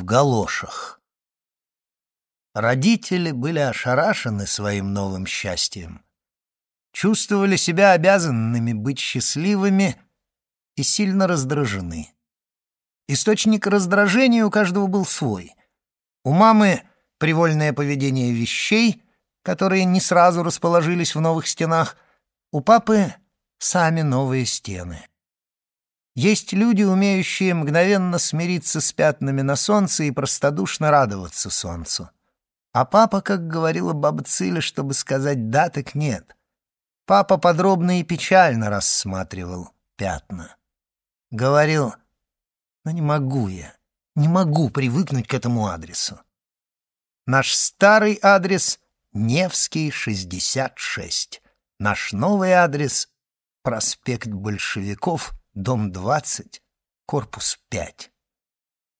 в галошах. Родители были ошарашены своим новым счастьем, чувствовали себя обязанными быть счастливыми и сильно раздражены. Источник раздражения у каждого был свой. У мамы привольное поведение вещей, которые не сразу расположились в новых стенах, у папы сами новые стены. Есть люди, умеющие мгновенно смириться с пятнами на солнце и простодушно радоваться солнцу. А папа, как говорила баба Циля, чтобы сказать «да», так нет. Папа подробно и печально рассматривал пятна. Говорил «но не могу я, не могу привыкнуть к этому адресу». Наш старый адрес — Невский, 66. Наш новый адрес — проспект Большевиков, дом 20, корпус 5.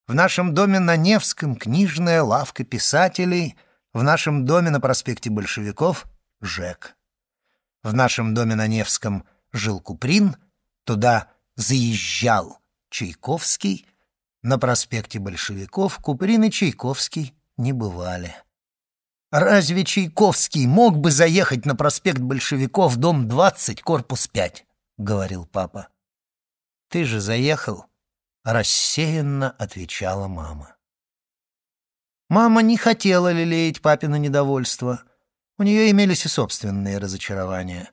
В нашем доме на Невском книжная лавка писателей, в нашем доме на проспекте Большевиков — ЖЭК. В нашем доме на Невском жил Куприн, туда заезжал Чайковский, на проспекте Большевиков Куприн и Чайковский не бывали. Разве Чайковский мог бы заехать на проспект Большевиков, дом 20, корпус 5? — говорил папа. «Ты же заехал?» — рассеянно отвечала мама. Мама не хотела лелеять папино недовольство. У нее имелись и собственные разочарования.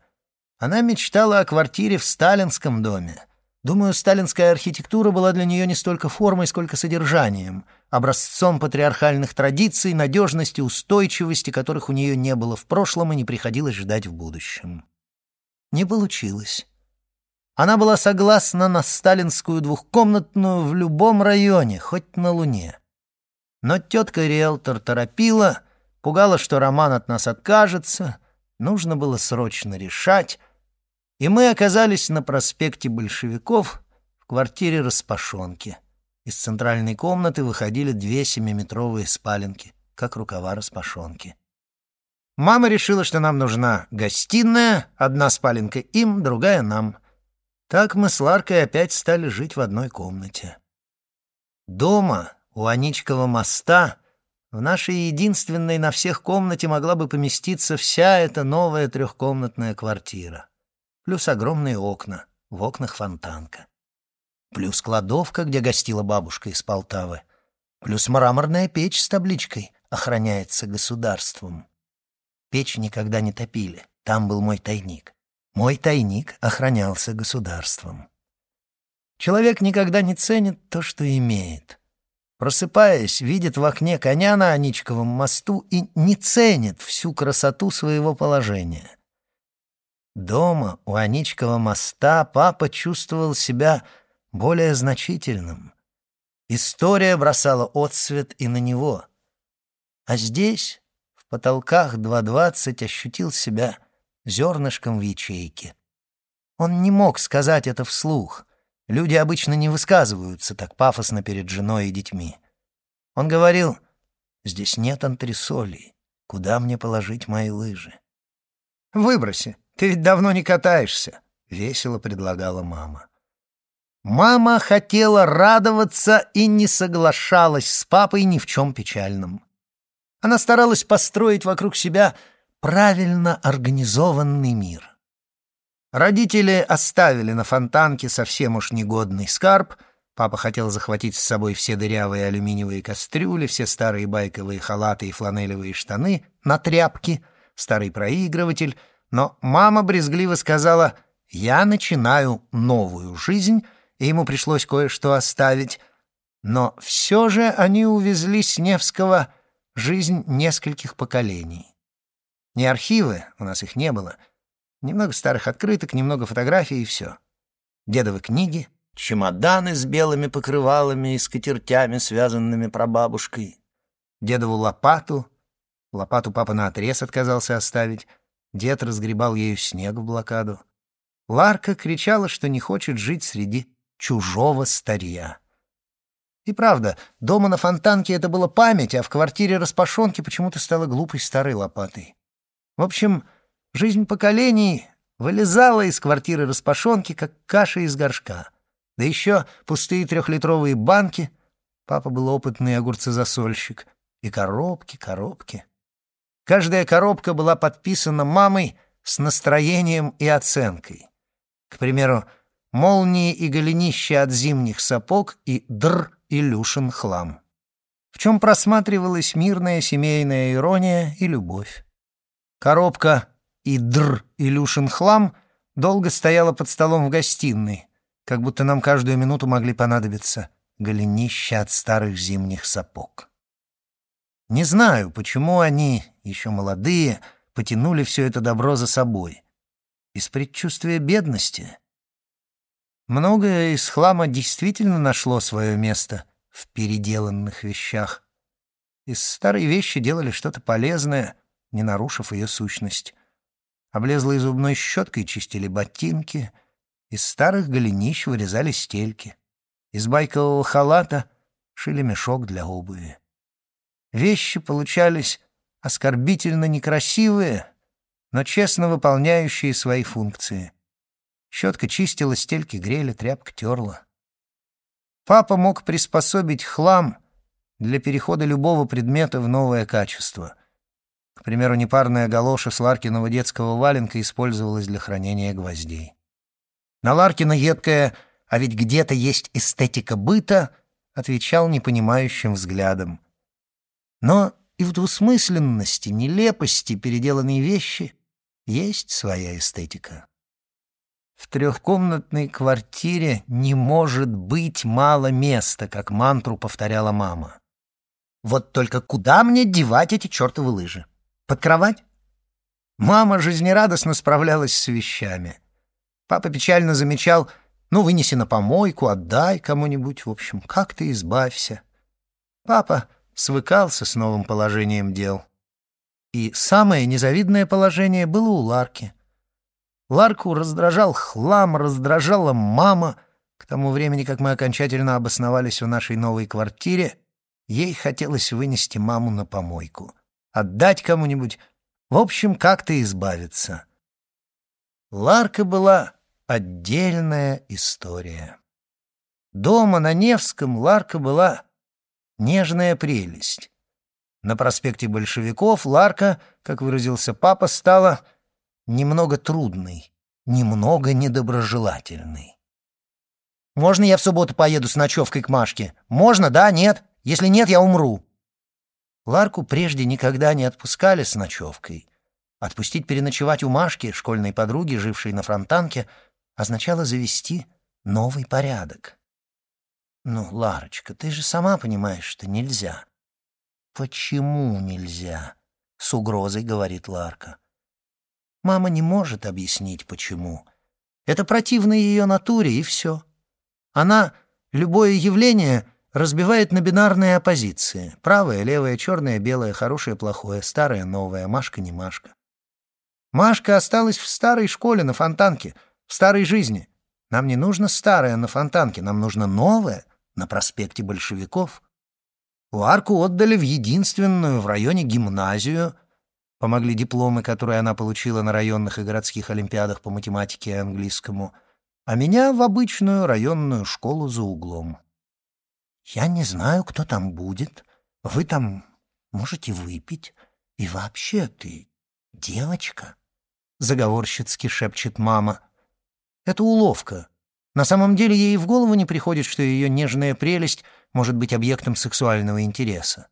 Она мечтала о квартире в сталинском доме. Думаю, сталинская архитектура была для нее не столько формой, сколько содержанием, образцом патриархальных традиций, надежности, устойчивости, которых у нее не было в прошлом и не приходилось ждать в будущем. Не получилось. Она была согласна на сталинскую двухкомнатную в любом районе, хоть на Луне. Но тетка-риэлтор торопила, пугала, что Роман от нас откажется, нужно было срочно решать, и мы оказались на проспекте Большевиков в квартире распашонки. Из центральной комнаты выходили две семиметровые спаленки, как рукава распашонки. Мама решила, что нам нужна гостиная, одна спаленка им, другая нам — так мы с Ларкой опять стали жить в одной комнате. Дома, у Аничкова моста, в нашей единственной на всех комнате могла бы поместиться вся эта новая трехкомнатная квартира. Плюс огромные окна, в окнах фонтанка. Плюс кладовка, где гостила бабушка из Полтавы. Плюс мраморная печь с табличкой «Охраняется государством». Печь никогда не топили, там был мой тайник. Мой тайник охранялся государством. Человек никогда не ценит то, что имеет. Просыпаясь, видит в окне коня на Аничковом мосту и не ценит всю красоту своего положения. Дома у Аничкова моста папа чувствовал себя более значительным. История бросала отсвет и на него. А здесь, в потолках 2.20, ощутил себя зернышком в ячейке. Он не мог сказать это вслух. Люди обычно не высказываются так пафосно перед женой и детьми. Он говорил, «Здесь нет антресолей. Куда мне положить мои лыжи?» «Выброси, ты ведь давно не катаешься», — весело предлагала мама. Мама хотела радоваться и не соглашалась с папой ни в чем печальном. Она старалась построить вокруг себя правильно организованный мир. Родители оставили на фонтанке совсем уж негодный скарб. Папа хотел захватить с собой все дырявые алюминиевые кастрюли, все старые байковые халаты и фланелевые штаны на тряпки, старый проигрыватель. Но мама брезгливо сказала «Я начинаю новую жизнь», и ему пришлось кое-что оставить. Но все же они увезли с Невского жизнь нескольких поколений. Не архивы, у нас их не было. Немного старых открыток, немного фотографий и все. Дедовы книги, чемоданы с белыми покрывалами и скатертями, связанными прабабушкой, дедову лопату. Лопату папа наотрез отказался оставить. Дед разгребал ею снег в блокаду. Ларка кричала, что не хочет жить среди чужого старья. И правда, дома на фонтанке это было память, а в квартире распашонки почему-то стала глупой старой лопатой. В общем, жизнь поколений вылезала из квартиры распашонки, как каша из горшка. Да еще пустые трехлитровые банки, Папа был опытный огурцезасольщик. И коробки, коробки. Каждая коробка была подписана мамой с настроением и оценкой. К примеру, молнии и голенища от зимних сапог и др Илюшин хлам. В чем просматривалась мирная семейная ирония и любовь. Коробка и др Илюшин хлам долго стояла под столом в гостиной, как будто нам каждую минуту могли понадобиться голенища от старых зимних сапог. Не знаю, почему они, еще молодые, потянули все это добро за собой. Из предчувствия бедности. Многое из хлама действительно нашло свое место в переделанных вещах. Из старой вещи делали что-то полезное, не нарушив ее сущность. Облезлой зубной щеткой чистили ботинки, из старых голенищ вырезали стельки. Из байкового халата шили мешок для обуви. Вещи получались оскорбительно некрасивые, но честно выполняющие свои функции. Щетка чистила, стельки грели, тряпка терла. Папа мог приспособить хлам для перехода любого предмета в новое качество. К примеру, непарная галоша с Ларкиного детского валенка использовалась для хранения гвоздей. На Ларкина едкая «а ведь где-то есть эстетика быта» отвечал непонимающим взглядом. Но и в двусмысленности, нелепости переделанной вещи есть своя эстетика. В трехкомнатной квартире не может быть мало места, как мантру повторяла мама. Вот только куда мне девать эти чертовы лыжи? Под кровать? Мама жизнерадостно справлялась с вещами. Папа печально замечал, ну, вынеси на помойку, отдай кому-нибудь, в общем, как ты избавься. Папа свыкался с новым положением дел. И самое незавидное положение было у Ларки. Ларку раздражал хлам, раздражала мама. К тому времени, как мы окончательно обосновались в нашей новой квартире, ей хотелось вынести маму на помойку, отдать кому-нибудь, в общем, как-то избавиться. Ларка была отдельная история. Дома на Невском Ларка была нежная прелесть. На проспекте Большевиков Ларка, как выразился папа, стала немного трудной, немного недоброжелательной. «Можно я в субботу поеду с ночевкой к Машке? Можно, да, нет? Если нет, я умру». Ларку прежде никогда не отпускали с ночевкой. Отпустить переночевать у Машки, школьной подруги, жившей на фронтанке, означало завести новый порядок. «Ну, Ларочка, ты же сама понимаешь, что нельзя». «Почему нельзя?» — с угрозой говорит Ларка. Мама не может объяснить, почему. Это противно ее натуре, и все. Она любое явление разбивает на бинарные оппозиции. Правое, левое, черное, белое, хорошее, плохое, старое, новое, Машка, не Машка. Машка осталась в старой школе на Фонтанке, в старой жизни. Нам не нужно старое на Фонтанке, нам нужно новое — на проспекте Большевиков. Ларку отдали в единственную в районе гимназию. Помогли дипломы, которые она получила на районных и городских олимпиадах по математике и английскому, а меня в обычную районную школу за углом. Я не знаю, кто там будет. Вы там можете выпить. И вообще ты девочка, — заговорщицки шепчет мама. Это уловка. На самом деле ей в голову не приходит, что ее нежная прелесть может быть объектом сексуального интереса.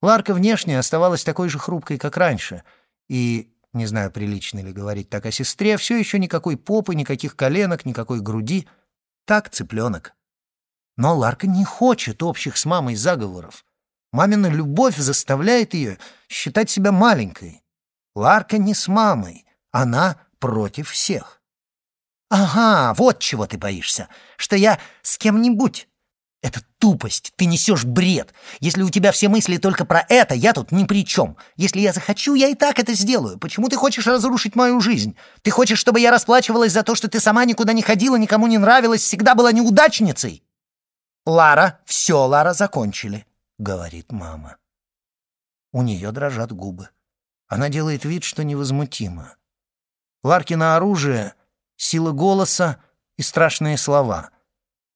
Ларка внешне оставалась такой же хрупкой, как раньше, и, не знаю, прилично ли говорить так о сестре, все еще никакой попы, никаких коленок, никакой груди. Так, цыпленок. Но Ларка не хочет общих с мамой заговоров. Мамина любовь заставляет ее считать себя маленькой. Ларка не с мамой, она против всех. «Ага, вот чего ты боишься, что я с кем-нибудь». «Это тупость, ты несешь бред. Если у тебя все мысли только про это, я тут ни при чем. Если я захочу, я и так это сделаю. Почему ты хочешь разрушить мою жизнь? Ты хочешь, чтобы я расплачивалась за то, что ты сама никуда не ходила, никому не нравилась, всегда была неудачницей?» «Лара, все, Лара, закончили», — говорит мама. У нее дрожат губы. Она делает вид, что невозмутима. Ларкино оружие сила голоса и страшные слова.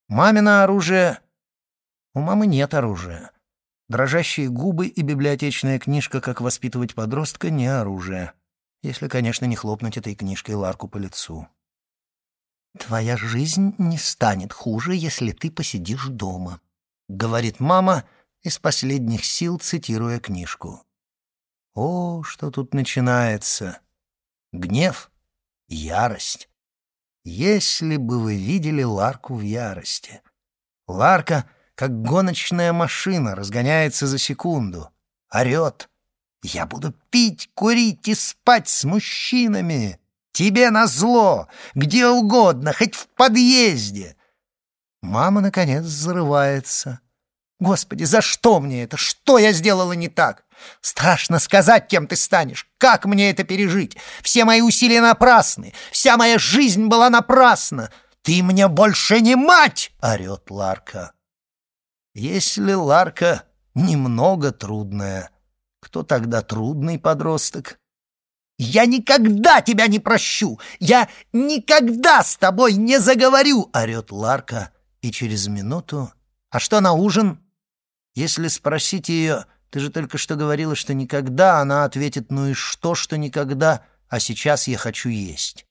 Мамино оружие У мамы нет оружия. Дрожащие губы и библиотечная книжка «Как воспитывать подростка» — не оружие. Если, конечно, не хлопнуть этой книжкой Ларку по лицу. «Твоя жизнь не станет хуже, если ты посидишь дома», — говорит мама, из последних сил цитируя книжку. О, что тут начинается! Гнев, ярость. Если бы вы видели Ларку в ярости. Ларка, как гоночная машина, разгоняется за секунду, орет. «Я буду пить, курить и спать с мужчинами! Тебе назло! Где угодно, хоть в подъезде!» Мама, наконец, взрывается. «Господи, за что мне это? Что я сделала не так? Страшно сказать, кем ты станешь. Как мне это пережить? Все мои усилия напрасны. Вся моя жизнь была напрасна. Ты мне больше не мать!» — орет Ларка. Если Ларка немного трудная, кто тогда трудный подросток? «Я никогда тебя не прощу! Я никогда с тобой не заговорю!» — орет Ларка. И через минуту... «А что на ужин?» Если спросить ее ты же только что говорила, что никогда, она ответит, ну и что, что никогда, а сейчас я хочу есть.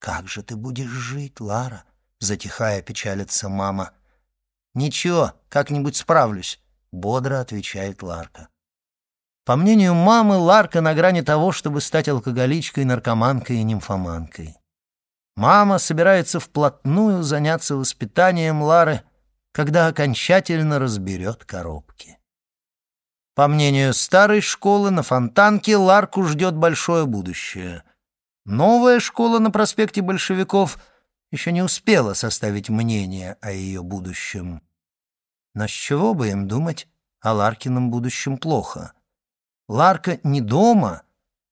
«Как же ты будешь жить, Лара?» — затихая печалится мама. «Ничего, как-нибудь справлюсь», — бодро отвечает Ларка. По мнению мамы, Ларка на грани того, чтобы стать алкоголичкой, наркоманкой и нимфоманкой. Мама собирается вплотную заняться воспитанием Лары, когда окончательно разберет коробки. По мнению старой школы, на Фонтанке Ларку ждет большое будущее. Новая школа на проспекте Большевиков еще не успела составить мнение о ее будущем. Но с чего бы им думать о Ларкином будущем плохо? Ларка не дома,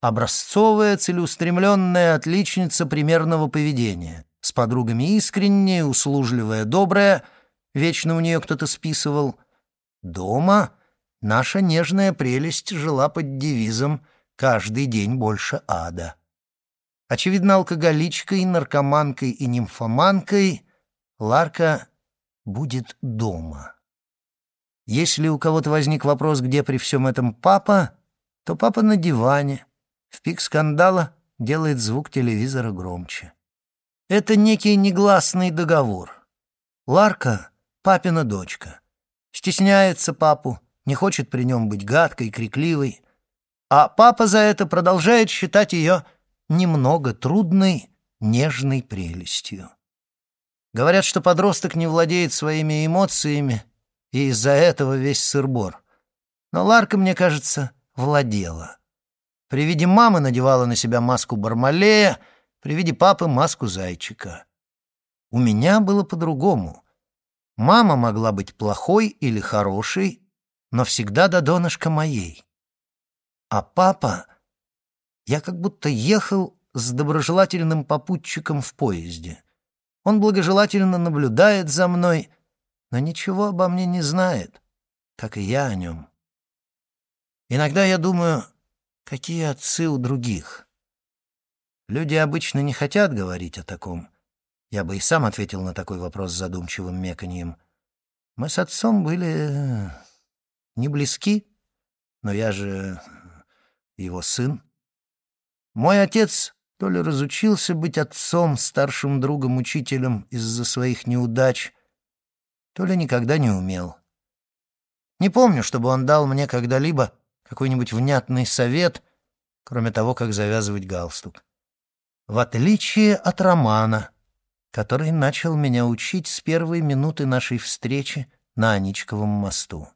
образцовая, целеустремленная отличница примерного поведения, с подругами искренняя, услужливая, добрая, вечно у нее кто-то списывал. Дома — наша нежная прелесть жила под девизом «каждый день больше ада». Очевидно, алкоголичкой, наркоманкой и нимфоманкой Ларка будет дома. Если у кого-то возник вопрос, где при всем этом папа, то папа на диване. В пик скандала делает звук телевизора громче. Это некий негласный договор. Ларка — папина дочка. Стесняется папу, не хочет при нем быть гадкой, крикливой, а папа за это продолжает считать ее немного трудной, нежной прелестью. Говорят, что подросток не владеет своими эмоциями, и из-за этого весь сырбор. Но Ларка, мне кажется, владела. При виде мамы надевала на себя маску Бармалея, при виде папы — маску зайчика. У меня было по-другому. Мама могла быть плохой или хорошей, но всегда до донышка моей. А папа... Я как будто ехал с доброжелательным попутчиком в поезде. Он благожелательно наблюдает за мной, но ничего обо мне не знает, как и я о нем. Иногда я думаю, какие отцы у других. Люди обычно не хотят говорить о таком. Я бы и сам ответил на такой вопрос задумчивым меканьем. Мы с отцом были не близки, но я же его сын. Мой отец то ли разучился быть отцом, старшим другом, учителем из-за своих неудач, то ли никогда не умел. Не помню, чтобы он дал мне когда-либо какой-нибудь внятный совет, кроме того, как завязывать галстук. В отличие от Романа, который начал меня учить с первой минуты нашей встречи на Аничковом мосту.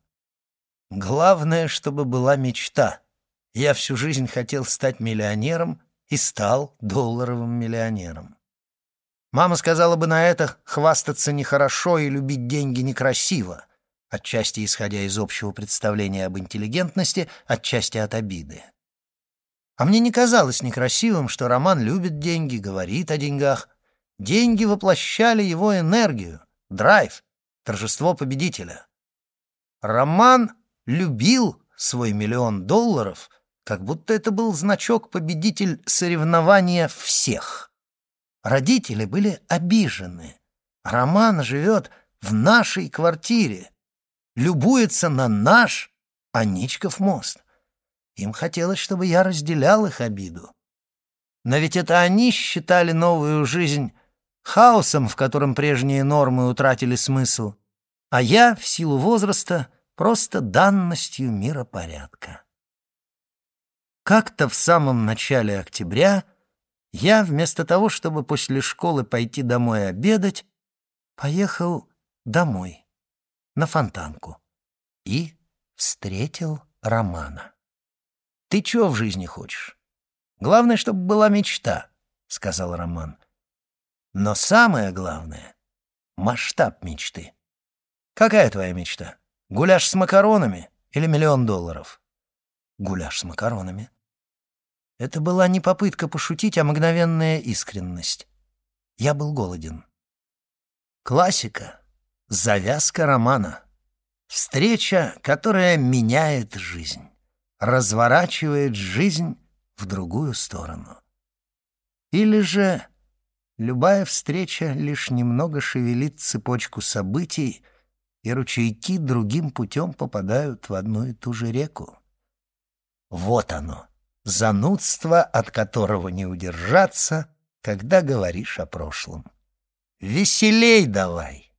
Главное, чтобы была мечта. Я всю жизнь хотел стать миллионером и стал долларовым миллионером. Мама сказала бы на это хвастаться нехорошо и любить деньги некрасиво, отчасти исходя из общего представления об интеллигентности, отчасти от обиды. А мне не казалось некрасивым, что Роман любит деньги, говорит о деньгах. Деньги воплощали его энергию, драйв, торжество победителя. Роман любил свой миллион долларов, как будто это был значок-победитель соревнования всех. Родители были обижены. Роман живет в нашей квартире, любуется на наш Аничков мост. Им хотелось, чтобы я разделял их обиду. Но ведь это они считали новую жизнь хаосом, в котором прежние нормы утратили смысл, а я, в силу возраста, просто данностью миропорядка. Как-то в самом начале октября я, вместо того, чтобы после школы пойти домой обедать, поехал домой, на фонтанку, и встретил Романа. «Ты чего в жизни хочешь? Главное, чтобы была мечта», — сказал Роман. «Но самое главное — масштаб мечты. Какая твоя мечта? Гуляш с макаронами или миллион долларов?» «Гуляш с макаронами», это была не попытка пошутить, а мгновенная искренность. Я был голоден. Классика. Завязка романа. Встреча, которая меняет жизнь, разворачивает жизнь в другую сторону. Или же любая встреча лишь немного шевелит цепочку событий, и ручейки другим путем попадают в одну и ту же реку. Вот оно, занудство, от которого не удержаться, когда говоришь о прошлом. Веселей давай!